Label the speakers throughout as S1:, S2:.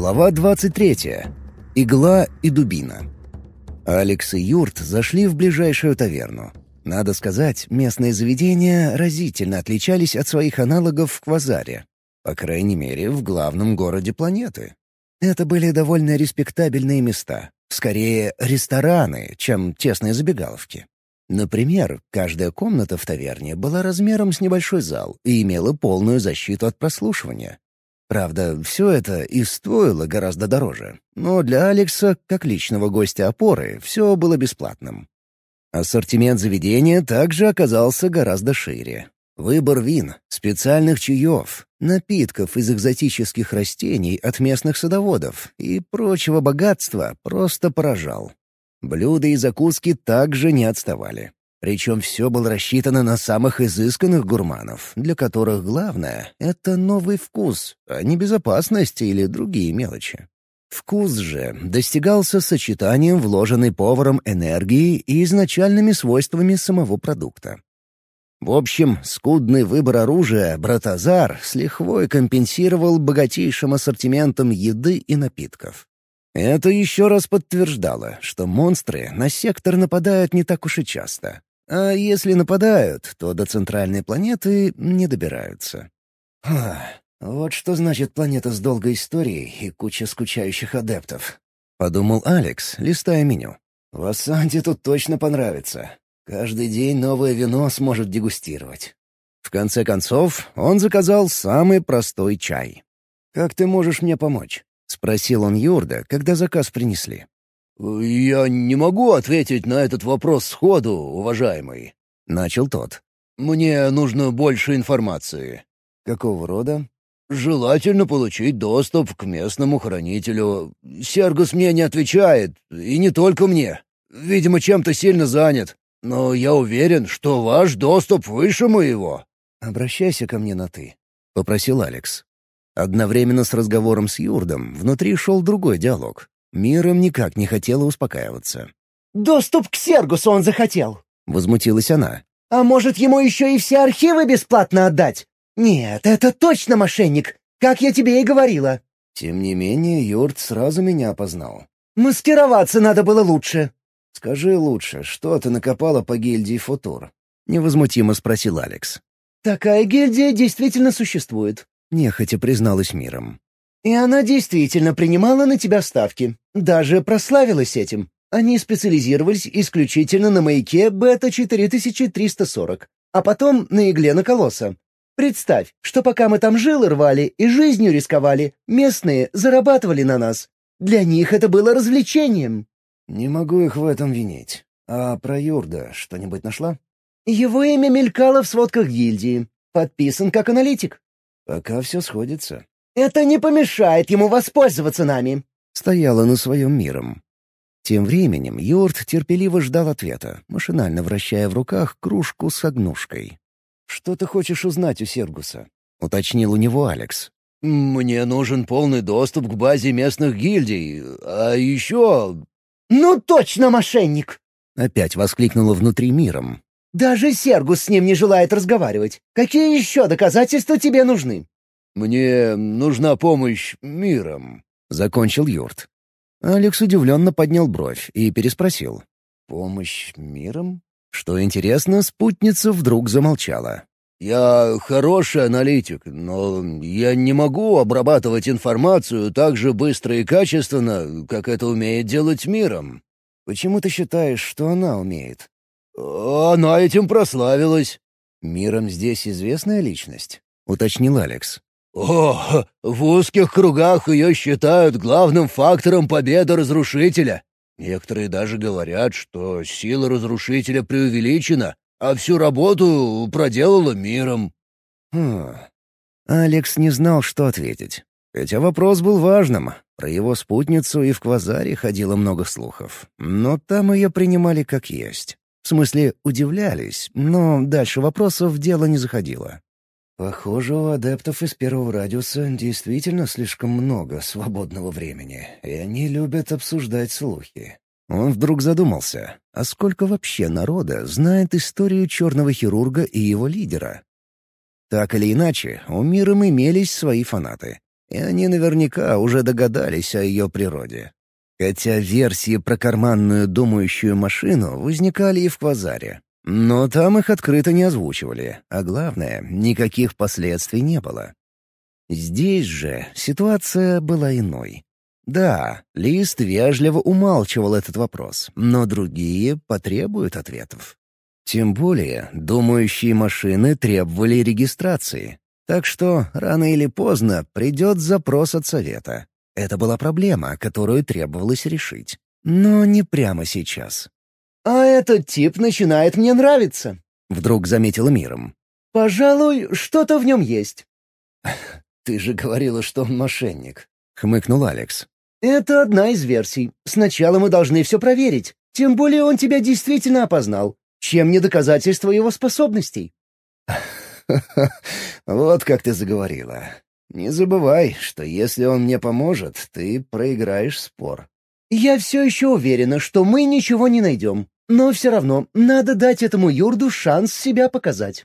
S1: Глава 23. Игла и дубина. Алекс и Юрт зашли в ближайшую таверну. Надо сказать, местные заведения разительно отличались от своих аналогов в Квазаре. По крайней мере, в главном городе планеты. Это были довольно респектабельные места. Скорее, рестораны, чем тесные забегаловки. Например, каждая комната в таверне была размером с небольшой зал и имела полную защиту от прослушивания. Правда, все это и стоило гораздо дороже. Но для Алекса, как личного гостя опоры, все было бесплатным. Ассортимент заведения также оказался гораздо шире. Выбор вин, специальных чаев, напитков из экзотических растений от местных садоводов и прочего богатства просто поражал. Блюда и закуски также не отставали. Причем все было рассчитано на самых изысканных гурманов, для которых главное — это новый вкус, а не безопасность или другие мелочи. Вкус же достигался сочетанием вложенной поваром энергии и изначальными свойствами самого продукта. В общем, скудный выбор оружия Братазар с лихвой компенсировал богатейшим ассортиментом еды и напитков. Это еще раз подтверждало, что монстры на сектор нападают не так уж и часто. А если нападают, то до центральной планеты не добираются. Ха, вот что значит планета с долгой историей и куча скучающих адептов. Подумал Алекс, листая меню. Вассанте тут точно понравится. Каждый день новое вино сможет дегустировать. В конце концов, он заказал самый простой чай. «Как ты можешь мне помочь?» — спросил он Юрда, когда заказ принесли.
S2: «Я не могу ответить на этот вопрос сходу, уважаемый», — начал тот. «Мне нужно больше информации».
S1: «Какого рода?»
S2: «Желательно получить доступ к местному хранителю. Сергус мне не отвечает, и не только мне. Видимо, чем-то сильно занят. Но я уверен, что ваш доступ выше моего».
S1: «Обращайся ко мне на «ты», — попросил Алекс. Одновременно с разговором с Юрдом внутри шел другой диалог. Миром никак не хотела успокаиваться.
S3: «Доступ к Сергусу он захотел!»
S1: — возмутилась она.
S3: «А может, ему еще и все архивы бесплатно отдать? Нет, это точно мошенник, как я тебе и говорила!»
S1: Тем не менее, Юрт сразу меня опознал.
S3: «Маскироваться надо было лучше!»
S1: «Скажи лучше, что ты накопала по гильдии Футур?» — невозмутимо спросил Алекс.
S3: «Такая гильдия действительно существует
S1: нехотя призналась миром.
S3: «И она действительно принимала на тебя ставки. Даже прославилась этим. Они специализировались исключительно на маяке Бета-4340, а потом на игле на колосса. Представь, что пока мы там жилы рвали и жизнью рисковали, местные зарабатывали на нас. Для них это было развлечением».
S1: «Не могу их в этом винить. А про Юрда что-нибудь нашла?»
S3: «Его имя мелькало в сводках гильдии. Подписан как аналитик.
S1: Пока все сходится.
S3: «Это не помешает ему воспользоваться нами», —
S1: стояла на своем миром. Тем временем Йорд терпеливо ждал ответа, машинально вращая в руках кружку с огнушкой. «Что ты хочешь узнать у Сергуса?» — уточнил у него Алекс.
S2: «Мне нужен полный доступ к базе местных гильдий, а еще...»
S3: «Ну точно мошенник!»
S1: — опять воскликнула внутри миром.
S3: Даже Сергус с ним не желает разговаривать. Какие еще доказательства тебе нужны?»
S2: «Мне нужна помощь миром», — закончил Юрт.
S1: Алекс удивленно поднял бровь и переспросил. «Помощь миром?» Что интересно, спутница вдруг замолчала.
S2: «Я хороший аналитик, но я не могу обрабатывать информацию так же быстро и качественно, как это умеет делать миром».
S1: «Почему ты считаешь, что она умеет?»
S2: «Она этим прославилась».
S1: «Миром здесь известная личность?» — уточнил Алекс.
S2: «О, в узких кругах ее считают главным фактором победы Разрушителя. Некоторые даже говорят, что сила Разрушителя преувеличена, а всю работу проделала миром».
S1: Хм. Алекс не знал, что ответить. Хотя вопрос был важным. Про его спутницу и в Квазаре ходило много слухов. Но там ее принимали как есть. В смысле, удивлялись, но дальше вопросов дело не заходило. Похоже, у адептов из первого радиуса действительно слишком много свободного времени, и они любят обсуждать слухи. Он вдруг задумался, а сколько вообще народа знает историю черного хирурга и его лидера? Так или иначе, у миром имелись свои фанаты. и они наверняка уже догадались о ее природе. Хотя версии про карманную думающую машину возникали и в квазаре. Но там их открыто не озвучивали, а главное, никаких последствий не было. Здесь же ситуация была иной. Да, Лист вежливо умалчивал этот вопрос, но другие потребуют ответов. Тем более, думающие машины требовали регистрации. Так что рано или поздно придет запрос от совета. Это была проблема, которую требовалось решить. Но не прямо сейчас.
S3: «А этот тип начинает мне нравиться», —
S1: вдруг заметила Миром.
S3: «Пожалуй, что-то в нем есть».
S2: «Ты же говорила, что он мошенник», —
S1: хмыкнул Алекс.
S3: «Это одна из версий. Сначала мы должны все проверить. Тем более он тебя действительно опознал. Чем не доказательство его способностей?»
S1: «Вот как ты заговорила. Не забывай, что если он мне поможет, ты проиграешь спор».
S3: «Я все еще уверена, что мы ничего не найдем. Но все равно надо дать этому юрду шанс себя показать».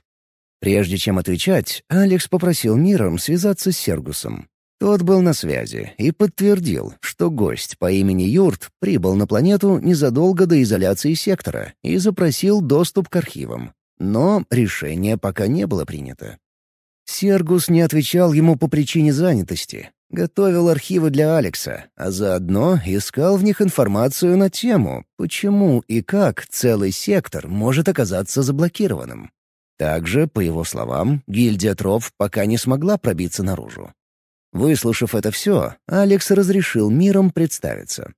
S1: Прежде чем отвечать, Алекс попросил Миром связаться с Сергусом. Тот был на связи и подтвердил, что гость по имени Юрт прибыл на планету незадолго до изоляции сектора и запросил доступ к архивам. Но решение пока не было принято. Сергус не отвечал ему по причине занятости. Готовил архивы для Алекса, а заодно искал в них информацию на тему, почему и как целый сектор может оказаться заблокированным. Также, по его словам, гильдия Троф пока не смогла пробиться наружу. Выслушав это все, Алекс разрешил миром представиться.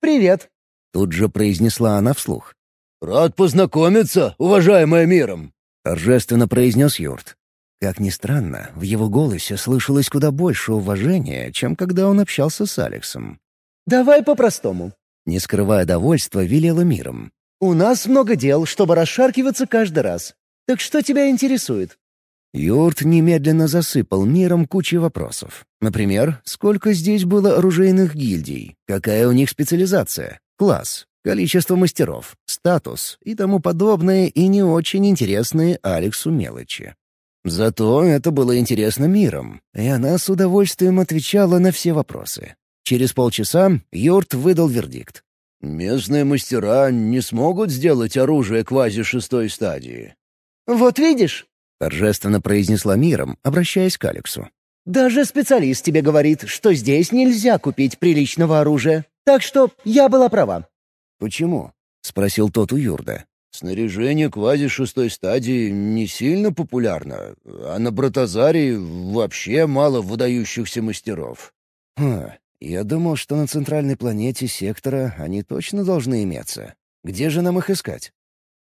S3: «Привет», —
S1: тут же произнесла она вслух.
S2: «Рад познакомиться, уважаемая миром», —
S1: торжественно произнес Юрт. Как ни странно, в его голосе слышалось куда больше уважения, чем когда он общался с Алексом.
S3: «Давай по-простому», —
S1: не скрывая довольства, велела миром.
S3: «У нас много дел, чтобы расшаркиваться каждый раз. Так что тебя интересует?»
S1: Юрт немедленно засыпал миром кучей вопросов. Например, сколько здесь было оружейных гильдий, какая у них специализация, класс, количество мастеров, статус и тому подобное и не очень интересные Алексу мелочи. Зато это было интересно миром, и она с удовольствием отвечала на все вопросы. Через полчаса Юрт выдал вердикт.
S2: «Местные мастера не смогут сделать оружие квази шестой стадии».
S3: «Вот видишь, —
S1: торжественно произнесла миром, обращаясь к Алексу.
S3: «Даже специалист тебе говорит, что здесь нельзя купить приличного оружия. Так что я была права».
S1: «Почему?» — спросил тот у Юрда.
S2: «Снаряжение квази шестой стадии не сильно популярно, а на Братазаре вообще мало выдающихся мастеров».
S1: «Хм, я думал, что на центральной планете сектора они точно должны иметься. Где же нам их искать?»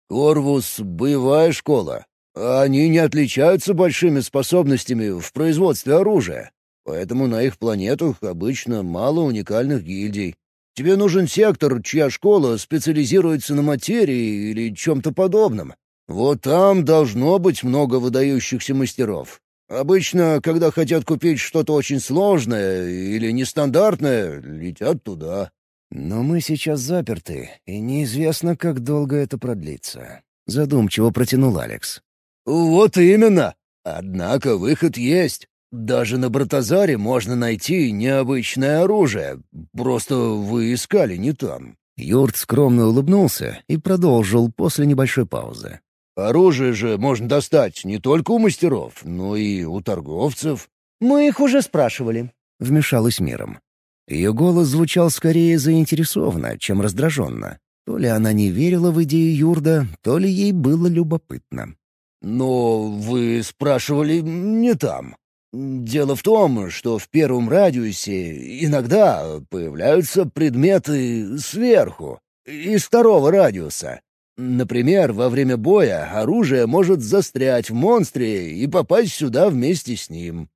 S2: «Корвус — боевая школа. Они не отличаются большими способностями в производстве оружия, поэтому на их планетах обычно мало уникальных гильдий. Тебе нужен сектор, чья школа специализируется на материи или чем-то подобном. Вот там должно быть много выдающихся мастеров. Обычно, когда хотят купить что-то очень сложное или нестандартное, летят туда.
S1: Но мы сейчас заперты, и неизвестно, как долго это продлится. Задумчиво протянул Алекс.
S2: «Вот именно. Однако выход есть. Даже на Братазаре можно найти необычное оружие. Просто вы искали не там».
S1: Юрт скромно улыбнулся и продолжил после небольшой паузы.
S2: «Оружие же можно достать не только у мастеров, но и у торговцев».
S3: «Мы их уже спрашивали», —
S1: вмешалась миром. Ее голос звучал скорее заинтересованно, чем раздраженно. То ли она не верила в идею Юрда, то ли ей было любопытно.
S2: «Но вы спрашивали не там. Дело в том, что в первом радиусе иногда появляются предметы сверху, из второго радиуса. Например, во время боя оружие может застрять в монстре и попасть сюда вместе с ним.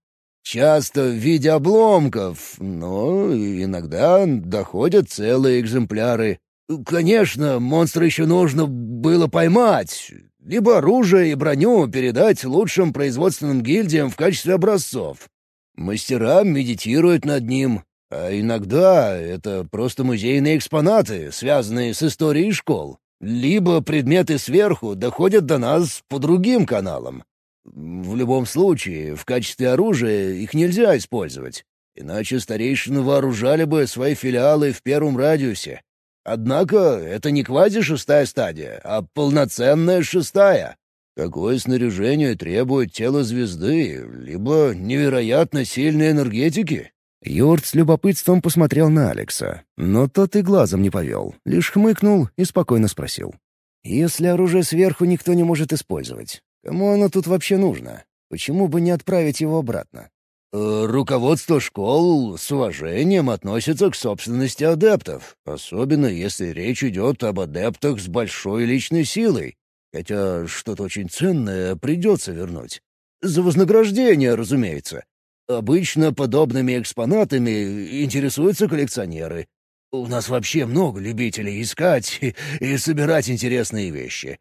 S2: Часто в виде обломков, но иногда доходят целые экземпляры. Конечно, монстра еще нужно было поймать, либо оружие и броню передать лучшим производственным гильдиям в качестве образцов. Мастера медитируют над ним, а иногда это просто музейные экспонаты, связанные с историей школ. Либо предметы сверху доходят до нас по другим каналам. В любом случае, в качестве оружия их нельзя использовать. Иначе старейшины вооружали бы свои филиалы в первом радиусе. Однако это не квази-шестая стадия, а полноценная шестая. Такое снаряжение требует тела звезды, либо невероятно сильной энергетики.
S1: Юрт с любопытством посмотрел на Алекса, но тот и глазом не повел, лишь хмыкнул и спокойно спросил. «Если оружие сверху никто не может использовать, кому оно тут вообще нужно? Почему бы не отправить его обратно?»
S2: Э, руководство школ с уважением относится к собственности адептов, особенно если речь идет об адептах с большой личной силой. Хотя что-то очень ценное придется вернуть. За вознаграждение, разумеется. Обычно подобными экспонатами интересуются коллекционеры. У нас вообще много любителей искать и, и собирать интересные вещи.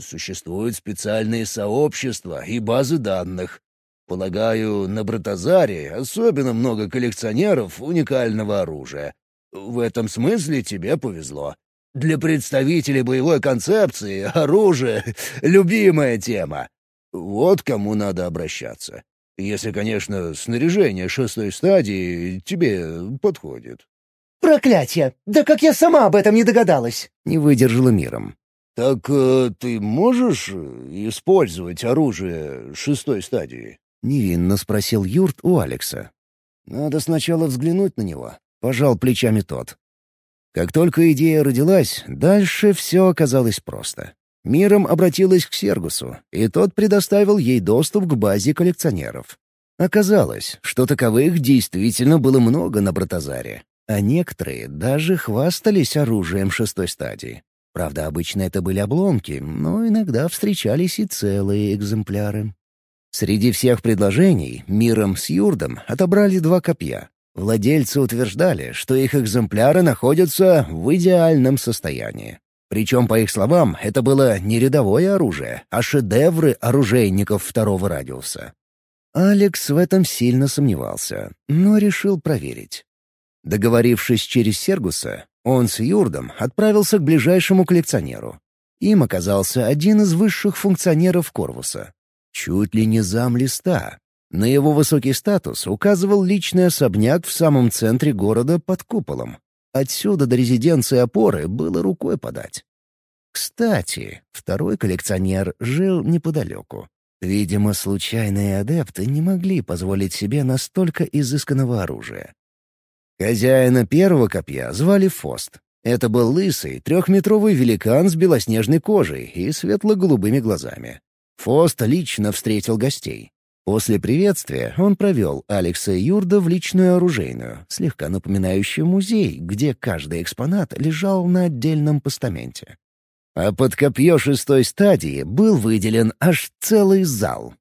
S2: Существуют специальные сообщества и базы данных, Полагаю, на Братазаре особенно много коллекционеров уникального оружия. В этом смысле тебе повезло. Для представителей боевой концепции оружие — любимая тема. Вот кому надо обращаться. Если, конечно, снаряжение шестой стадии тебе подходит.
S3: «Проклятие! Да как я сама об этом не догадалась!»
S1: — не выдержала миром.
S2: «Так э, ты можешь использовать оружие шестой стадии?»
S1: — невинно спросил Юрт у Алекса. «Надо сначала взглянуть на него», — пожал плечами тот. Как только идея родилась, дальше все оказалось просто. Миром обратилась к Сергусу, и тот предоставил ей доступ к базе коллекционеров. Оказалось, что таковых действительно было много на Братазаре, а некоторые даже хвастались оружием шестой стадии. Правда, обычно это были обломки, но иногда встречались и целые экземпляры. Среди всех предложений Миром с Юрдом отобрали два копья. Владельцы утверждали, что их экземпляры находятся в идеальном состоянии. Причем, по их словам, это было не рядовое оружие, а шедевры оружейников второго радиуса. Алекс в этом сильно сомневался, но решил проверить. Договорившись через Сергуса, он с Юрдом отправился к ближайшему коллекционеру. Им оказался один из высших функционеров Корвуса. Чуть ли не зам листа. На его высокий статус указывал личный особняк в самом центре города под куполом. Отсюда до резиденции опоры было рукой подать. Кстати, второй коллекционер жил неподалеку. Видимо, случайные адепты не могли позволить себе настолько изысканного оружия. Хозяина первого копья звали Фост. Это был лысый, трехметровый великан с белоснежной кожей и светло-голубыми глазами. Фост лично встретил гостей. После приветствия он провел Алекса и Юрда в личную оружейную, слегка напоминающую музей, где каждый экспонат лежал на отдельном постаменте. А под копье шестой стадии был выделен аж целый зал.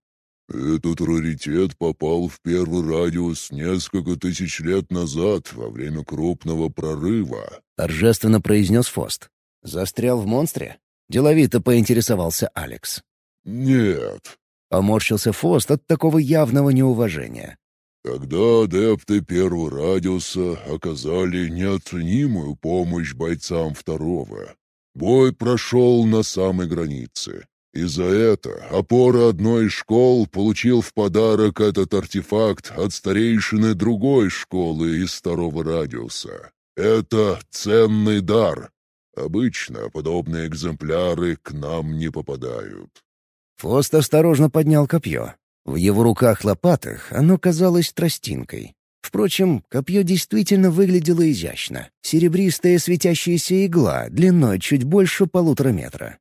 S4: «Этот раритет попал в первый радиус несколько тысяч лет назад, во время крупного прорыва», —
S1: торжественно произнес Фост. «Застрял в монстре?» — деловито поинтересовался Алекс.
S4: «Нет», —
S1: поморщился Фост от такого явного неуважения.
S4: Когда адепты первого радиуса оказали неоценимую помощь бойцам второго, бой прошел на самой границе. И за это опора одной из школ получил в подарок этот артефакт от старейшины другой школы из второго радиуса. Это ценный дар. Обычно подобные экземпляры к нам не попадают.
S1: Фост осторожно поднял копье. В его руках-лопатах оно казалось тростинкой. Впрочем, копье действительно выглядело изящно. Серебристая светящаяся игла длиной чуть больше полутора метра.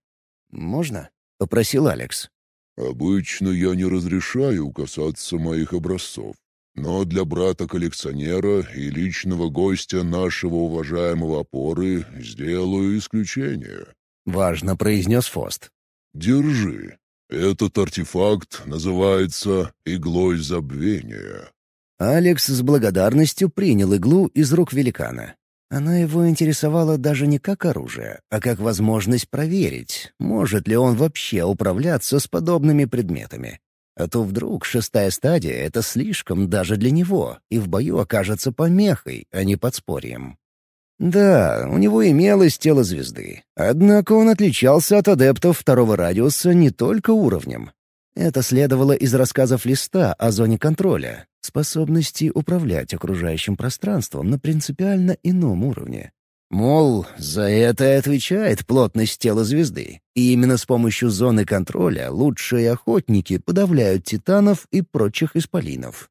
S1: «Можно?» — попросил Алекс.
S4: «Обычно я не разрешаю касаться моих образцов. Но для брата-коллекционера и личного гостя нашего уважаемого опоры сделаю исключение».
S1: «Важно», — произнес Фост.
S4: «Держи». Этот артефакт называется «Иглой забвения».
S1: Алекс с благодарностью принял иглу из рук великана. Она его интересовала даже не как оружие, а как возможность проверить, может ли он вообще управляться с подобными предметами. А то вдруг шестая стадия — это слишком даже для него, и в бою окажется помехой, а не подспорьем. Да, у него имелось тело звезды. Однако он отличался от адептов второго радиуса не только уровнем. Это следовало из рассказов Листа о зоне контроля, способности управлять окружающим пространством на принципиально ином уровне. Мол, за это и отвечает плотность тела звезды, и именно с помощью зоны контроля лучшие охотники подавляют титанов и прочих исполинов.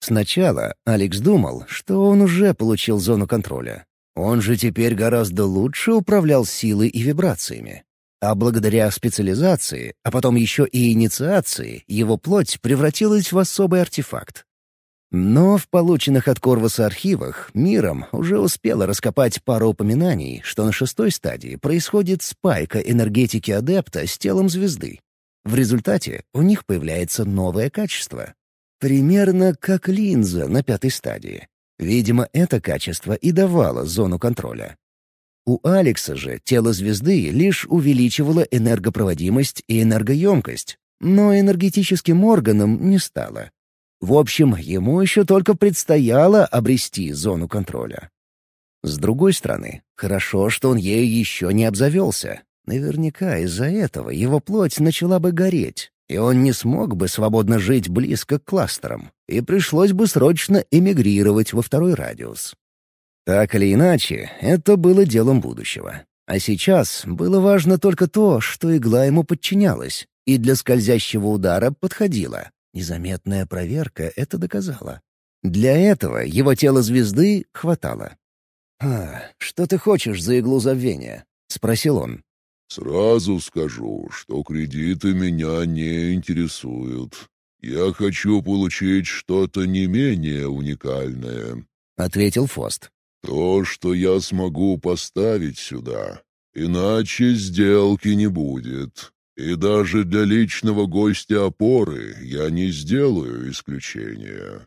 S1: Сначала Алекс думал, что он уже получил зону контроля. Он же теперь гораздо лучше управлял силой и вибрациями. А благодаря специализации, а потом еще и инициации, его плоть превратилась в особый артефакт. Но в полученных от Корвуса архивах миром уже успела раскопать пару упоминаний, что на шестой стадии происходит спайка энергетики адепта с телом звезды. В результате у них появляется новое качество. Примерно как линза на пятой стадии. Видимо, это качество и давало зону контроля. У Алекса же тело звезды лишь увеличивало энергопроводимость и энергоемкость, но энергетическим органом не стало. В общем, ему еще только предстояло обрести зону контроля. С другой стороны, хорошо, что он ею еще не обзавелся. Наверняка из-за этого его плоть начала бы гореть, и он не смог бы свободно жить близко к кластерам, и пришлось бы срочно эмигрировать во второй радиус. Так или иначе, это было делом будущего. А сейчас было важно только то, что игла ему подчинялась, и для скользящего удара подходила. Незаметная проверка это доказала. Для этого его тело звезды хватало. «А, что ты хочешь за иглу забвения?» — спросил он.
S4: «Сразу скажу, что кредиты меня не интересуют. Я хочу получить что-то не менее уникальное», —
S1: ответил Фост.
S4: «То, что я смогу поставить сюда. Иначе сделки не будет. И даже для личного гостя опоры я не сделаю исключения».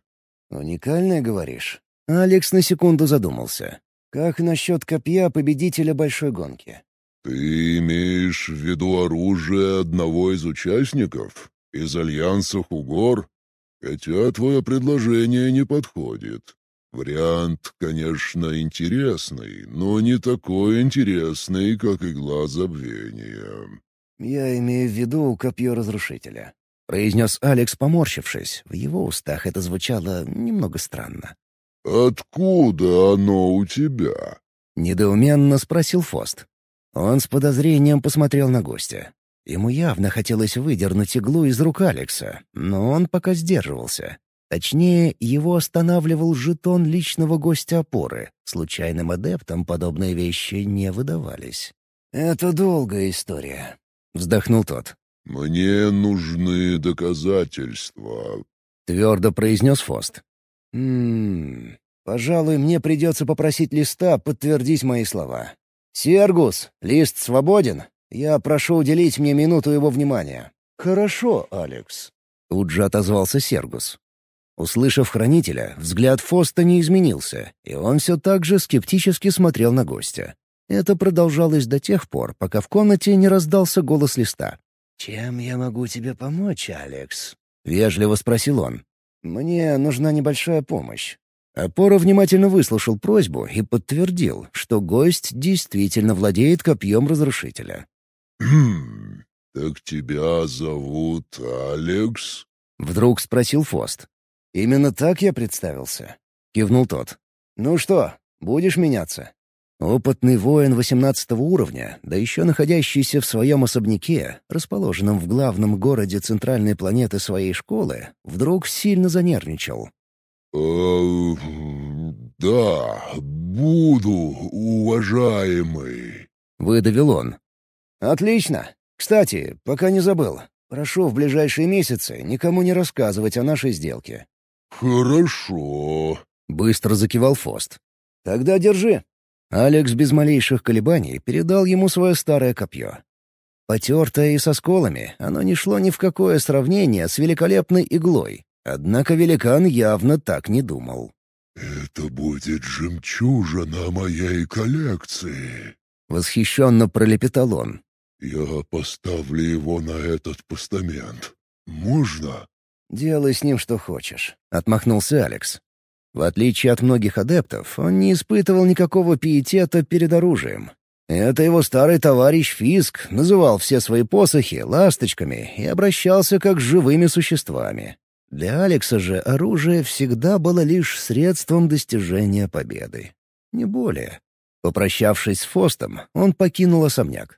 S1: «Уникальное, говоришь?» Алекс на секунду задумался. «Как насчет копья победителя большой гонки?»
S4: «Ты имеешь в виду оружие одного из участников? Из Альянса Хугор? Хотя твое предложение не подходит. Вариант, конечно, интересный, но не такой интересный, как игла забвения.
S1: «Я имею в виду копье разрушителя», — произнес Алекс, поморщившись. В его устах это звучало немного странно.
S4: «Откуда оно у тебя?»
S1: — недоуменно спросил Фост. Он с подозрением посмотрел на гостя. Ему явно хотелось выдернуть иглу из рук Алекса, но он пока сдерживался. Точнее, его останавливал жетон личного гостя опоры. Случайным адептам подобные вещи не выдавались. «Это долгая история», — вздохнул тот.
S4: «Мне нужны доказательства», —
S1: твердо произнес Фост. «Ммм, пожалуй, мне придется попросить Листа подтвердить мои слова. Сергус, Лист свободен? Я прошу уделить мне минуту его внимания». «Хорошо, Алекс», — тут же отозвался Сергус. Услышав хранителя, взгляд Фоста не изменился, и он все так же скептически смотрел на гостя. Это продолжалось до тех пор, пока в комнате не раздался голос листа. «Чем я могу тебе помочь, Алекс?» — вежливо спросил он. «Мне нужна небольшая помощь». Опора внимательно выслушал просьбу и подтвердил, что гость действительно владеет копьем разрушителя.
S4: «Хм, так тебя зовут Алекс?»
S1: — вдруг спросил Фост. «Именно так я представился», — кивнул тот. «Ну что, будешь меняться?» Опытный воин 18 уровня, да еще находящийся в своем особняке, расположенном в главном городе центральной планеты своей школы, вдруг сильно занервничал.
S4: «Э, «Да, буду, уважаемый», —
S1: выдавил он. «Отлично. Кстати, пока не забыл. Прошу в ближайшие месяцы никому не рассказывать о нашей сделке».
S4: «Хорошо», —
S1: быстро закивал Фост. «Тогда держи». Алекс без малейших колебаний передал ему свое старое копье. Потертое и со сколами, оно не шло ни в какое сравнение с великолепной иглой. Однако великан явно так не думал.
S4: «Это будет жемчужина моей коллекции», —
S1: восхищенно пролепетал он.
S4: «Я поставлю его на этот постамент. Можно?»
S1: «Делай с ним что хочешь», — отмахнулся Алекс. В отличие от многих адептов, он не испытывал никакого пиетета перед оружием. Это его старый товарищ Фиск называл все свои посохи ласточками и обращался как с живыми существами. Для Алекса же оружие всегда было лишь средством достижения победы. Не более. Попрощавшись с Фостом, он покинул особняк.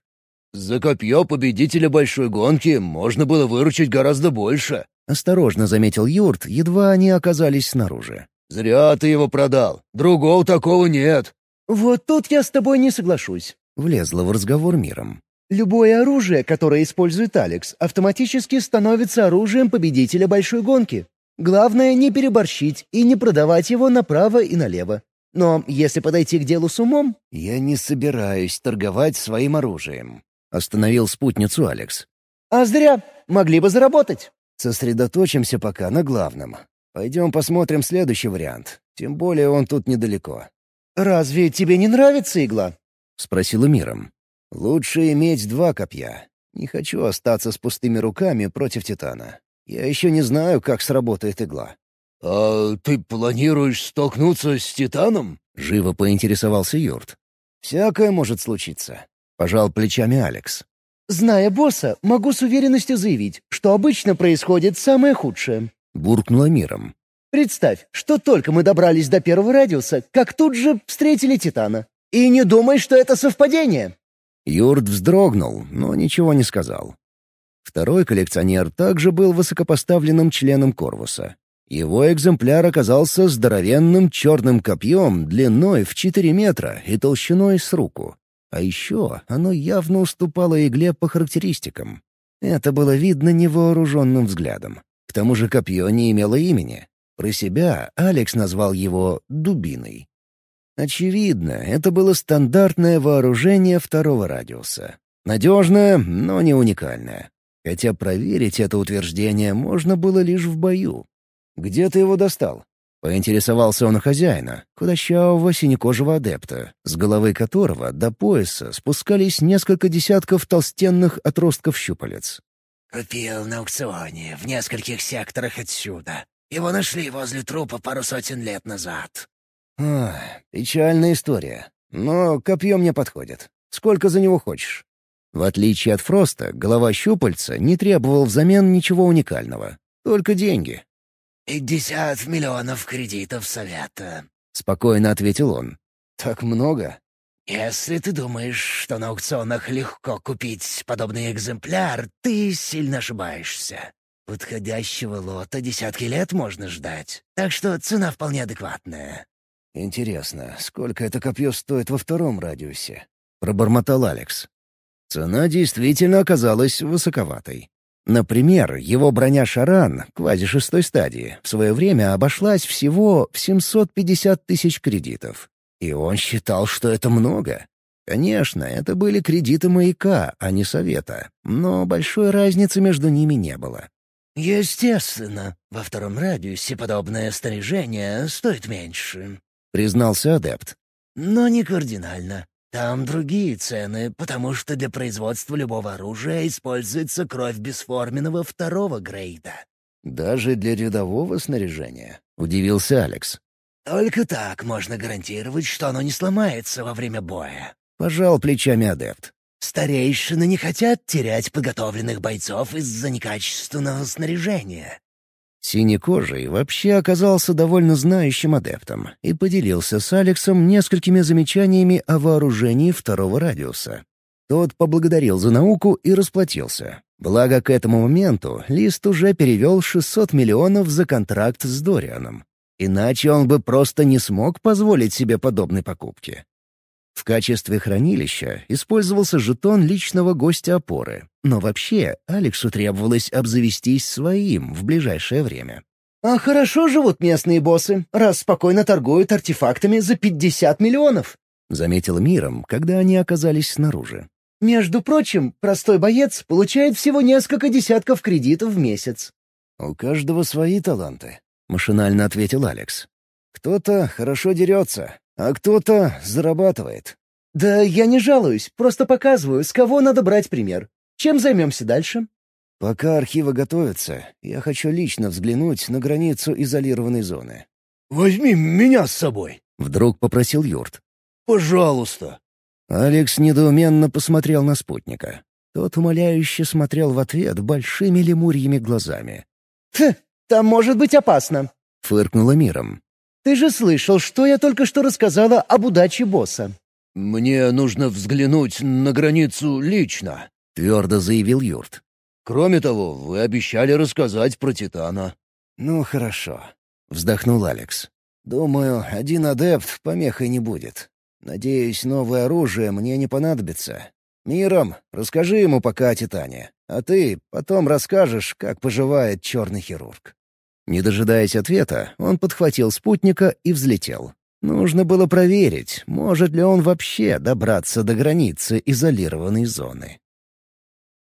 S2: «За копье победителя большой гонки можно было выручить гораздо больше», —
S1: осторожно заметил Юрт, едва они оказались снаружи.
S2: «Зря ты его продал. Другого такого нет».
S3: «Вот тут я с тобой не соглашусь», —
S1: влезла в разговор миром.
S3: «Любое оружие, которое использует Алекс, автоматически становится оружием победителя большой гонки. Главное — не переборщить и не продавать его направо и налево. Но если подойти к делу с умом...»
S1: «Я не собираюсь торговать своим оружием», — остановил спутницу Алекс.
S3: «А зря. Могли бы заработать».
S1: «Сосредоточимся пока на главном. Пойдем посмотрим следующий вариант. Тем более он тут недалеко».
S3: «Разве тебе не нравится игла?»
S1: — спросила Миром. «Лучше иметь два копья. Не хочу остаться с пустыми руками против Титана. Я еще не знаю, как сработает игла».
S2: «А ты планируешь столкнуться с Титаном?»
S1: — живо поинтересовался Юрт. «Всякое может случиться», — пожал плечами Алекс.
S3: «Зная босса, могу с уверенностью заявить, что обычно происходит самое худшее», —
S1: буркнула миром.
S3: «Представь, что только мы добрались до первого радиуса, как тут же встретили Титана. И не думай, что это совпадение!»
S1: Юрт вздрогнул, но ничего не сказал. Второй коллекционер также был высокопоставленным членом Корвуса. Его экземпляр оказался здоровенным черным копьем длиной в 4 метра и толщиной с руку. А еще оно явно уступало игле по характеристикам. Это было видно невооруженным взглядом. К тому же копье не имело имени. Про себя Алекс назвал его «дубиной». Очевидно, это было стандартное вооружение второго радиуса. Надежное, но не уникальное. Хотя проверить это утверждение можно было лишь в бою. «Где ты его достал?» Поинтересовался он у хозяина, худощавого синекожего адепта, с головы которого до пояса спускались несколько десятков толстенных отростков щупалец.
S5: «Купил на аукционе в нескольких секторах отсюда. Его нашли возле трупа пару сотен лет назад».
S1: «А, печальная история. Но копье мне подходит. Сколько за него хочешь?» В отличие от Фроста, голова щупальца не требовал взамен ничего уникального. Только деньги.
S5: «Пятьдесят миллионов кредитов совета», —
S1: спокойно ответил он. «Так много?»
S5: «Если ты думаешь, что на аукционах легко купить подобный экземпляр, ты сильно ошибаешься. Подходящего лота десятки лет можно ждать, так что цена вполне адекватная».
S1: «Интересно, сколько это копье стоит во втором радиусе?» — пробормотал Алекс. Цена действительно оказалась высоковатой. Например, его броня «Шаран» квази шестой стадии в свое время обошлась всего в 750 тысяч кредитов. И он считал, что это много. Конечно, это были кредиты маяка, а не совета, но большой разницы между ними не было.
S5: «Естественно, во втором радиусе подобное снаряжение стоит меньше», —
S1: признался адепт.
S5: «Но не кардинально. Там другие цены, потому что для производства любого оружия используется кровь бесформенного второго грейда».
S1: «Даже для рядового снаряжения?» — удивился Алекс.
S5: «Только так можно гарантировать, что оно не сломается во время боя».
S1: Пожал плечами адепт.
S5: «Старейшины не хотят терять подготовленных бойцов из-за некачественного снаряжения.
S1: Синекожий вообще оказался довольно знающим адептом и поделился с Алексом несколькими замечаниями о вооружении второго радиуса. Тот поблагодарил за науку и расплатился. Благо, к этому моменту Лист уже перевел 600 миллионов за контракт с Дорианом. Иначе он бы просто не смог позволить себе подобной покупки. Качестве хранилища использовался жетон личного гостя опоры, но вообще Алексу требовалось обзавестись своим в ближайшее время.
S3: «А хорошо живут местные боссы, раз спокойно торгуют артефактами за 50 миллионов», —
S1: заметил Миром, когда они оказались снаружи.
S3: «Между прочим, простой боец получает всего несколько десятков кредитов в месяц».
S1: «У каждого свои таланты», — машинально ответил Алекс. «Кто-то хорошо дерется, а кто-то зарабатывает.
S3: «Да я не жалуюсь, просто показываю, с кого надо брать пример. Чем займемся дальше?»
S1: «Пока архивы готовятся, я хочу лично взглянуть на границу изолированной зоны».
S2: «Возьми меня с собой», —
S1: вдруг попросил Юрт.
S2: «Пожалуйста».
S1: Алекс недоуменно посмотрел на спутника. Тот умоляюще смотрел в ответ большими лемурьими глазами.
S3: «Хм, там может быть опасно», —
S1: фыркнула миром.
S3: «Ты же слышал, что я только что рассказала об удаче босса».
S2: «Мне нужно взглянуть на границу лично», — твердо заявил Юрт. «Кроме того, вы обещали рассказать про Титана».
S1: «Ну, хорошо», — вздохнул Алекс. «Думаю, один адепт помехой не будет. Надеюсь, новое оружие мне не понадобится. Миром, расскажи ему пока о Титане, а ты потом расскажешь, как поживает черный хирург». Не дожидаясь ответа, он подхватил спутника и взлетел. Нужно было проверить, может ли он вообще добраться до границы изолированной зоны.